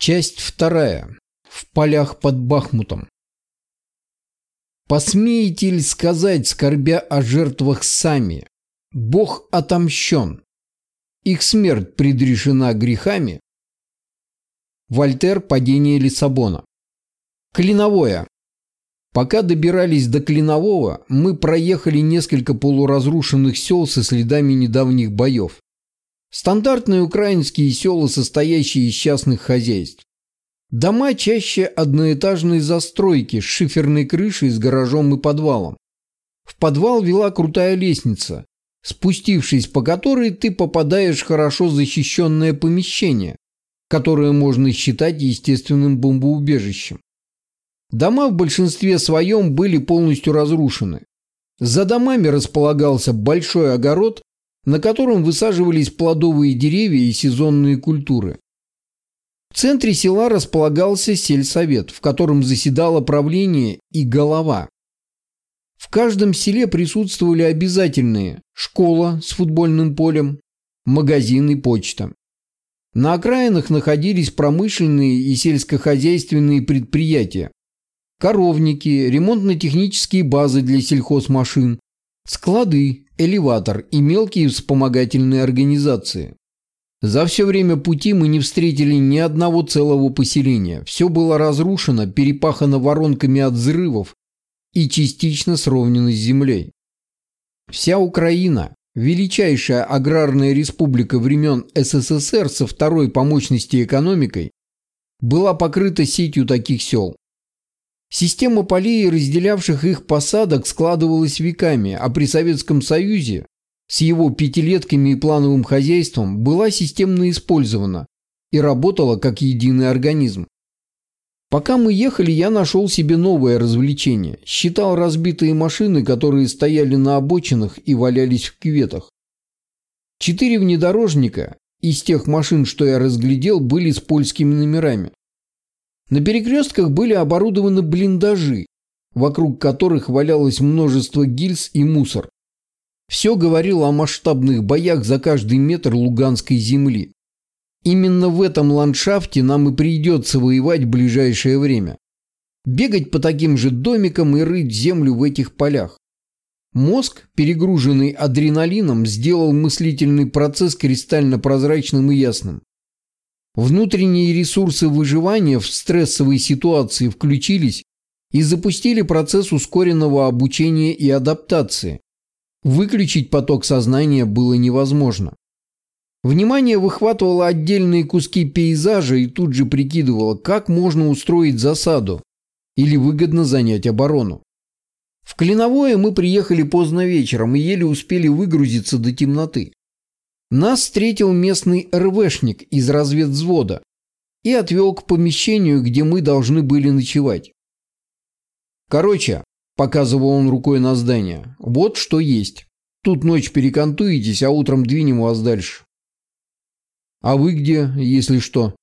Часть вторая. В полях под Бахмутом. Посмеете ли сказать, скорбя о жертвах сами? Бог отомщен. Их смерть предрешена грехами. Вольтер «Падение Лиссабона». Клиновое. Пока добирались до Клинового, мы проехали несколько полуразрушенных сел со следами недавних боев. Стандартные украинские села, состоящие из частных хозяйств. Дома чаще одноэтажные застройки с шиферной крышей с гаражом и подвалом. В подвал вела крутая лестница, спустившись по которой ты попадаешь в хорошо защищенное помещение, которое можно считать естественным бомбоубежищем. Дома в большинстве своем были полностью разрушены. За домами располагался большой огород на котором высаживались плодовые деревья и сезонные культуры. В центре села располагался сельсовет, в котором заседало правление и голова. В каждом селе присутствовали обязательные школа с футбольным полем, магазин и почта. На окраинах находились промышленные и сельскохозяйственные предприятия, коровники, ремонтно-технические базы для сельхозмашин, склады, элеватор и мелкие вспомогательные организации. За все время пути мы не встретили ни одного целого поселения. Все было разрушено, перепахано воронками от взрывов и частично сровнено с землей. Вся Украина, величайшая аграрная республика времен СССР со второй по мощности экономикой, была покрыта сетью таких сел. Система полей, разделявших их посадок, складывалась веками, а при Советском Союзе с его пятилетками и плановым хозяйством была системно использована и работала как единый организм. Пока мы ехали, я нашел себе новое развлечение. Считал разбитые машины, которые стояли на обочинах и валялись в кюветах. Четыре внедорожника из тех машин, что я разглядел, были с польскими номерами. На перекрестках были оборудованы блиндажи, вокруг которых валялось множество гильз и мусор. Все говорило о масштабных боях за каждый метр луганской земли. Именно в этом ландшафте нам и придется воевать в ближайшее время. Бегать по таким же домикам и рыть землю в этих полях. Мозг, перегруженный адреналином, сделал мыслительный процесс кристально прозрачным и ясным. Внутренние ресурсы выживания в стрессовой ситуации включились и запустили процесс ускоренного обучения и адаптации. Выключить поток сознания было невозможно. Внимание выхватывало отдельные куски пейзажа и тут же прикидывало, как можно устроить засаду или выгодно занять оборону. В Клиновое мы приехали поздно вечером и еле успели выгрузиться до темноты. Нас встретил местный РВшник из разведвзвода и отвел к помещению, где мы должны были ночевать. Короче, показывал он рукой на здание, вот что есть. Тут ночь перекантуетесь, а утром двинем вас дальше. А вы где, если что?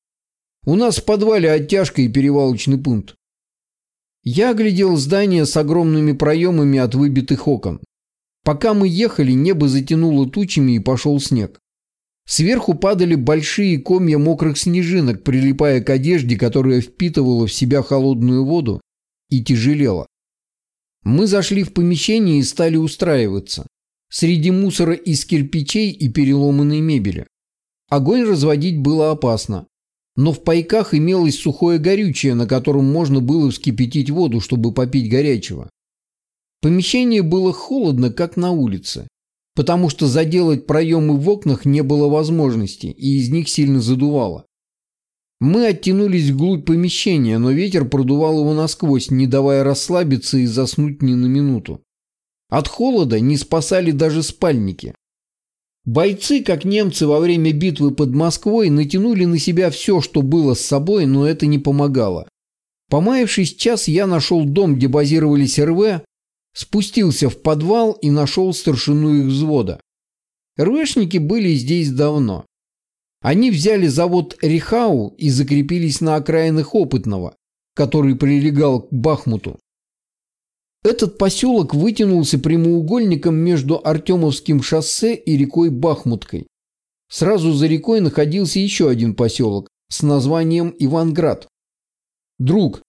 У нас в подвале оттяжка и перевалочный пункт. Я оглядел здание с огромными проемами от выбитых окон. Пока мы ехали, небо затянуло тучами и пошел снег. Сверху падали большие комья мокрых снежинок, прилипая к одежде, которая впитывала в себя холодную воду и тяжелела. Мы зашли в помещение и стали устраиваться. Среди мусора из кирпичей и переломанной мебели. Огонь разводить было опасно. Но в пайках имелось сухое горючее, на котором можно было вскипятить воду, чтобы попить горячего. Помещение было холодно, как на улице, потому что заделать проемы в окнах не было возможности, и из них сильно задувало. Мы оттянулись вглубь помещения, но ветер продувал его насквозь, не давая расслабиться и заснуть ни на минуту. От холода не спасали даже спальники. Бойцы, как немцы во время битвы под Москвой, натянули на себя все, что было с собой, но это не помогало. Помаявшись час, я нашел дом, где базировались РВ, Спустился в подвал и нашел старшину их взвода. РВшники были здесь давно. Они взяли завод Рихау и закрепились на окраинах Опытного, который прилегал к Бахмуту. Этот поселок вытянулся прямоугольником между Артемовским шоссе и рекой Бахмуткой. Сразу за рекой находился еще один поселок с названием Иванград. Друг,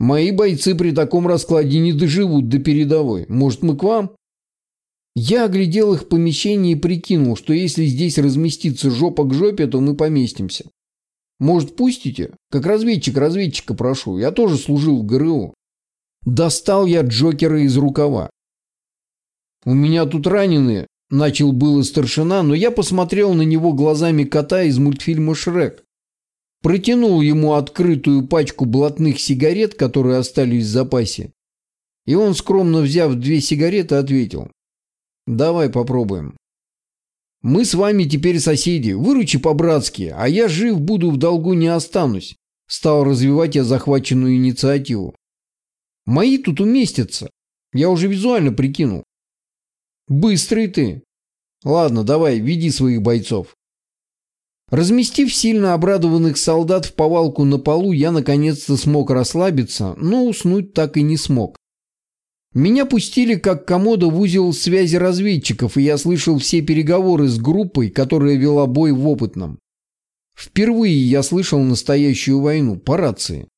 мои бойцы при таком раскладе не доживут до передовой. Может, мы к вам? Я оглядел их помещение и прикинул, что если здесь разместиться жопа к жопе, то мы поместимся. Может, пустите? Как разведчик разведчика прошу. Я тоже служил в ГРУ. Достал я Джокера из рукава. У меня тут раненые, начал было старшина, но я посмотрел на него глазами кота из мультфильма «Шрек». Протянул ему открытую пачку блатных сигарет, которые остались в запасе. И он, скромно взяв две сигареты, ответил. Давай попробуем. Мы с вами теперь соседи, выручи по-братски, а я жив буду, в долгу не останусь. Стал развивать я захваченную инициативу. Мои тут уместятся. Я уже визуально прикинул. Быстрый ты. Ладно, давай, веди своих бойцов. Разместив сильно обрадованных солдат в повалку на полу, я наконец-то смог расслабиться, но уснуть так и не смог. Меня пустили как комода в узел связи разведчиков, и я слышал все переговоры с группой, которая вела бой в опытном. Впервые я слышал настоящую войну по рации.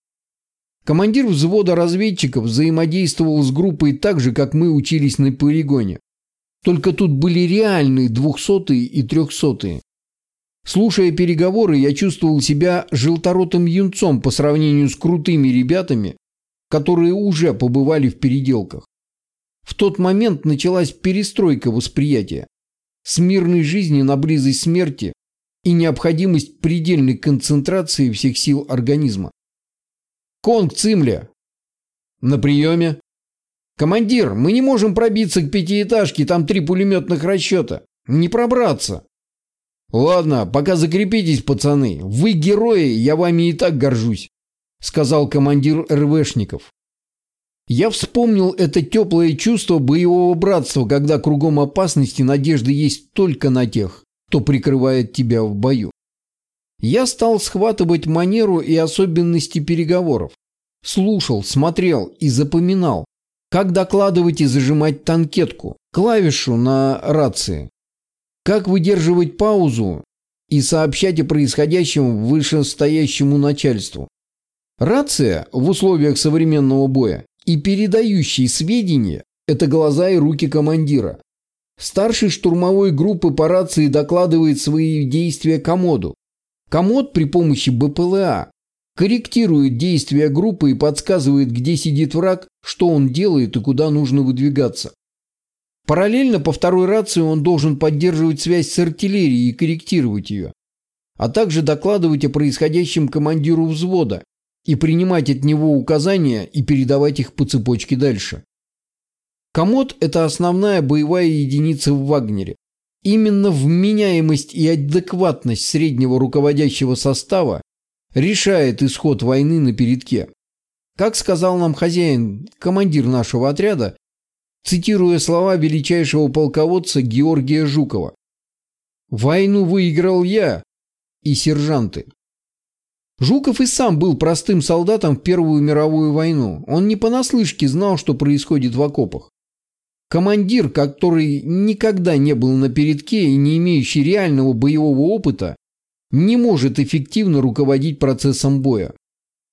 Командир взвода разведчиков взаимодействовал с группой так же, как мы учились на полигоне. Только тут были реальные двухсотые и трехсотые. Слушая переговоры, я чувствовал себя желторотым юнцом по сравнению с крутыми ребятами, которые уже побывали в переделках. В тот момент началась перестройка восприятия. С мирной жизни на близость смерти и необходимость предельной концентрации всех сил организма. «Конг Цимля!» «На приеме!» «Командир, мы не можем пробиться к пятиэтажке, там три пулеметных расчета. Не пробраться!» «Ладно, пока закрепитесь, пацаны. Вы герои, я вами и так горжусь сказал командир РВшников. Я вспомнил это теплое чувство боевого братства, когда кругом опасности надежда есть только на тех, кто прикрывает тебя в бою. Я стал схватывать манеру и особенности переговоров. Слушал, смотрел и запоминал, как докладывать и зажимать танкетку, клавишу на рации, как выдерживать паузу и сообщать о происходящем вышестоящему начальству. Рация в условиях современного боя и передающий сведения – это глаза и руки командира. Старший штурмовой группы по рации докладывает свои действия комоду. Комод при помощи БПЛА корректирует действия группы и подсказывает, где сидит враг, что он делает и куда нужно выдвигаться. Параллельно по второй рации он должен поддерживать связь с артиллерией и корректировать ее, а также докладывать о происходящем командиру взвода и принимать от него указания и передавать их по цепочке дальше. Комод – это основная боевая единица в Вагнере. Именно вменяемость и адекватность среднего руководящего состава решает исход войны на передке. Как сказал нам хозяин, командир нашего отряда, цитируя слова величайшего полководца Георгия Жукова. «Войну выиграл я и сержанты». Жуков и сам был простым солдатом в Первую мировую войну. Он не понаслышке знал, что происходит в окопах. Командир, который никогда не был на передке и не имеющий реального боевого опыта, не может эффективно руководить процессом боя.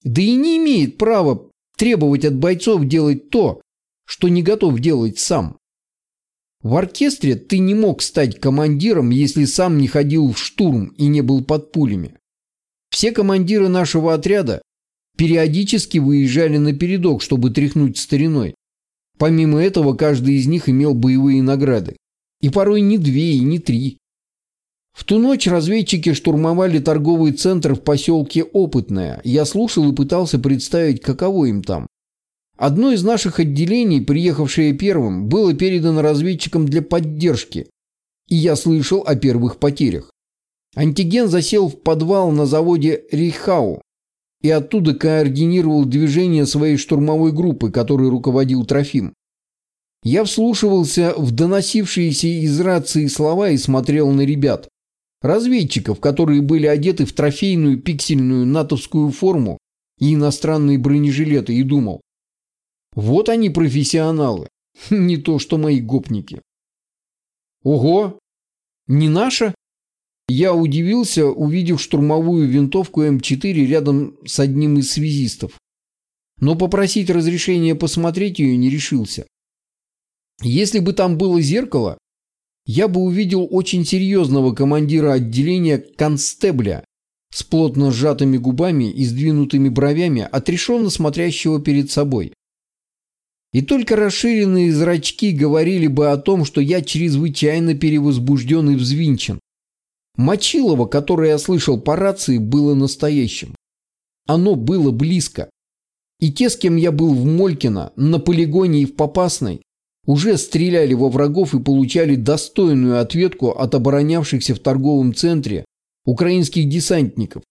Да и не имеет права требовать от бойцов делать то, что не готов делать сам. В оркестре ты не мог стать командиром, если сам не ходил в штурм и не был под пулями. Все командиры нашего отряда периодически выезжали на передок, чтобы тряхнуть стариной. Помимо этого, каждый из них имел боевые награды. И порой не две, и не три. В ту ночь разведчики штурмовали торговый центр в поселке Опытное. Я слушал и пытался представить, каково им там. Одно из наших отделений, приехавшее первым, было передано разведчикам для поддержки. И я слышал о первых потерях. Антиген засел в подвал на заводе Рейхау и оттуда координировал движение своей штурмовой группы, которой руководил Трофим. Я вслушивался в доносившиеся из рации слова и смотрел на ребят. Разведчиков, которые были одеты в трофейную пиксельную натовскую форму и иностранные бронежилеты, и думал. Вот они профессионалы, не то что мои гопники. Ого, не наша? Я удивился, увидев штурмовую винтовку М4 рядом с одним из связистов. Но попросить разрешения посмотреть ее не решился. Если бы там было зеркало, я бы увидел очень серьезного командира отделения констебля с плотно сжатыми губами и сдвинутыми бровями, отрешенно смотрящего перед собой. И только расширенные зрачки говорили бы о том, что я чрезвычайно перевозбужден и взвинчен. Мочилово, которое я слышал по рации, было настоящим. Оно было близко. И те, с кем я был в Молькино, на полигоне и в Попасной, уже стреляли во врагов и получали достойную ответку от оборонявшихся в торговом центре украинских десантников,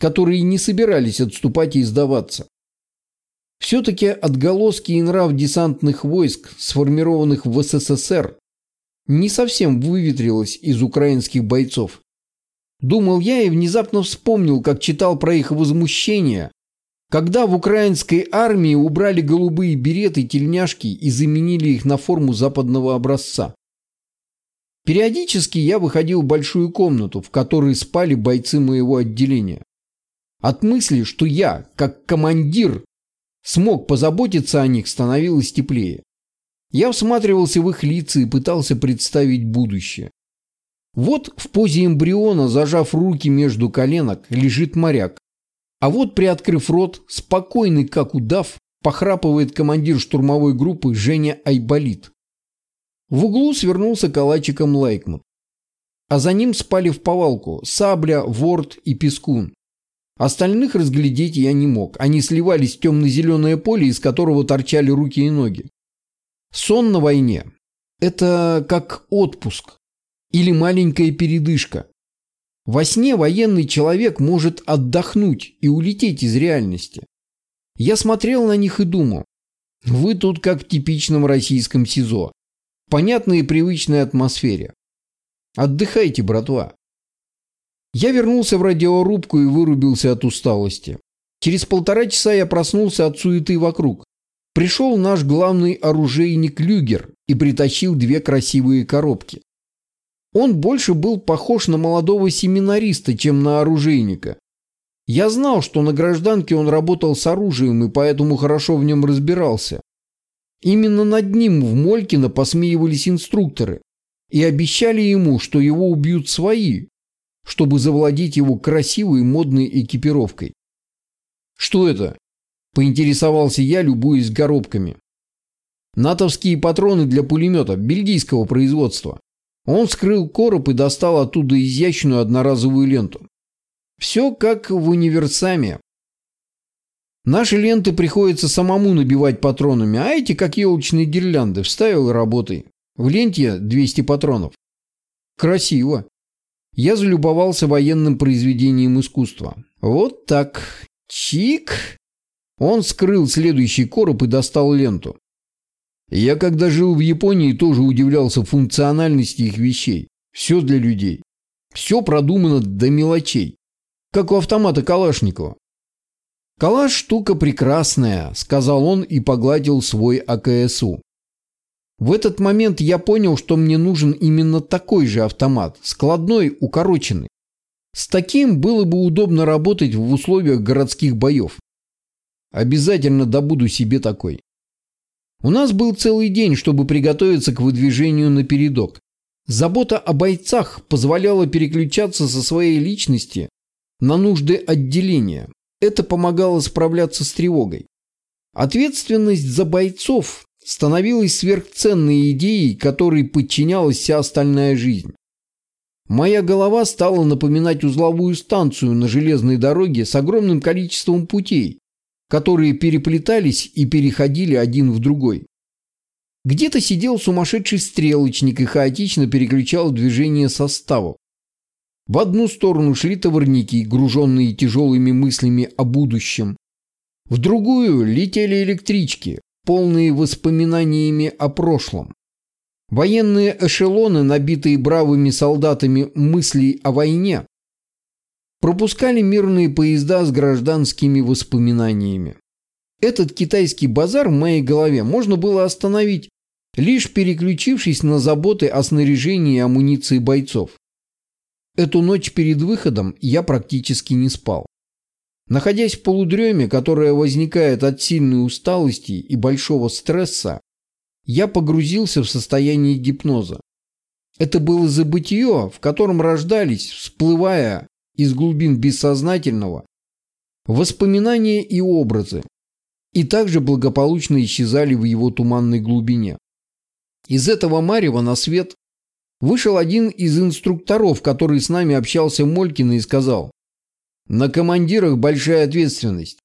которые не собирались отступать и сдаваться. Все-таки отголоски и нрав десантных войск, сформированных в СССР, не совсем выветрилось из украинских бойцов. Думал я и внезапно вспомнил, как читал про их возмущение, когда в украинской армии убрали голубые береты тельняшки и заменили их на форму западного образца. Периодически я выходил в большую комнату, в которой спали бойцы моего отделения. От мысли, что я, как командир, смог позаботиться о них, становилось теплее. Я всматривался в их лица и пытался представить будущее. Вот в позе эмбриона, зажав руки между коленок, лежит моряк. А вот, приоткрыв рот, спокойный как удав, похрапывает командир штурмовой группы Женя Айболит. В углу свернулся калачиком Лайкмут. А за ним спали в повалку Сабля, Ворд и Пескун. Остальных разглядеть я не мог. Они сливались в темно-зеленое поле, из которого торчали руки и ноги. Сон на войне – это как отпуск или маленькая передышка. Во сне военный человек может отдохнуть и улететь из реальности. Я смотрел на них и думал, вы тут как в типичном российском СИЗО, в понятной и привычной атмосфере. Отдыхайте, братва. Я вернулся в радиорубку и вырубился от усталости. Через полтора часа я проснулся от суеты вокруг. Пришел наш главный оружейник Люгер и притащил две красивые коробки. Он больше был похож на молодого семинариста, чем на оружейника. Я знал, что на гражданке он работал с оружием и поэтому хорошо в нем разбирался. Именно над ним в Молькино посмеивались инструкторы и обещали ему, что его убьют свои, чтобы завладеть его красивой модной экипировкой. «Что это?» – поинтересовался я, любуясь коробками. «Натовские патроны для пулемета бельгийского производства». Он скрыл короб и достал оттуда изящную одноразовую ленту. Все как в универсаме. Наши ленты приходится самому набивать патронами, а эти как елочные гирлянды. Вставил и работай. В ленте 200 патронов. Красиво. Я залюбовался военным произведением искусства. Вот так. Чик. Он скрыл следующий короб и достал ленту. Я когда жил в Японии, тоже удивлялся функциональности их вещей. Все для людей. Все продумано до мелочей. Как у автомата Калашникова. «Калаш штука прекрасная», — сказал он и погладил свой АКСУ. В этот момент я понял, что мне нужен именно такой же автомат, складной, укороченный. С таким было бы удобно работать в условиях городских боев. Обязательно добуду себе такой. У нас был целый день, чтобы приготовиться к выдвижению на передок. Забота о бойцах позволяла переключаться со своей личности на нужды отделения. Это помогало справляться с тревогой. Ответственность за бойцов становилась сверхценной идеей, которой подчинялась вся остальная жизнь. Моя голова стала напоминать узловую станцию на железной дороге с огромным количеством путей, которые переплетались и переходили один в другой. Где-то сидел сумасшедший стрелочник и хаотично переключал движение составов. В одну сторону шли товарники, груженные тяжелыми мыслями о будущем. В другую летели электрички, полные воспоминаниями о прошлом. Военные эшелоны, набитые бравыми солдатами мыслей о войне, пропускали мирные поезда с гражданскими воспоминаниями. Этот китайский базар в моей голове можно было остановить, лишь переключившись на заботы о снаряжении и амуниции бойцов. Эту ночь перед выходом я практически не спал. Находясь в полудреме, которая возникает от сильной усталости и большого стресса, я погрузился в состояние гипноза. Это было забытие, в котором рождались, всплывая из глубин бессознательного, воспоминания и образы, и также благополучно исчезали в его туманной глубине. Из этого марева на свет вышел один из инструкторов, который с нами общался Молькина и сказал, «На командирах большая ответственность.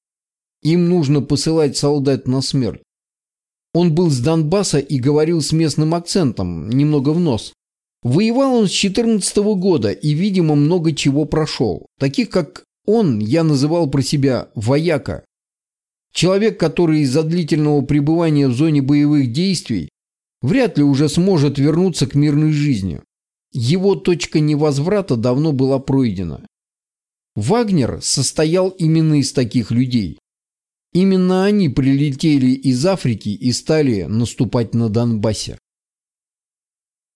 Им нужно посылать солдат на смерть». Он был с Донбасса и говорил с местным акцентом, немного в нос. Воевал он с 14 -го года и, видимо, много чего прошел. Таких, как он, я называл про себя «вояка». Человек, который из-за длительного пребывания в зоне боевых действий вряд ли уже сможет вернуться к мирной жизни. Его точка невозврата давно была пройдена. Вагнер состоял именно из таких людей. Именно они прилетели из Африки и стали наступать на Донбассе.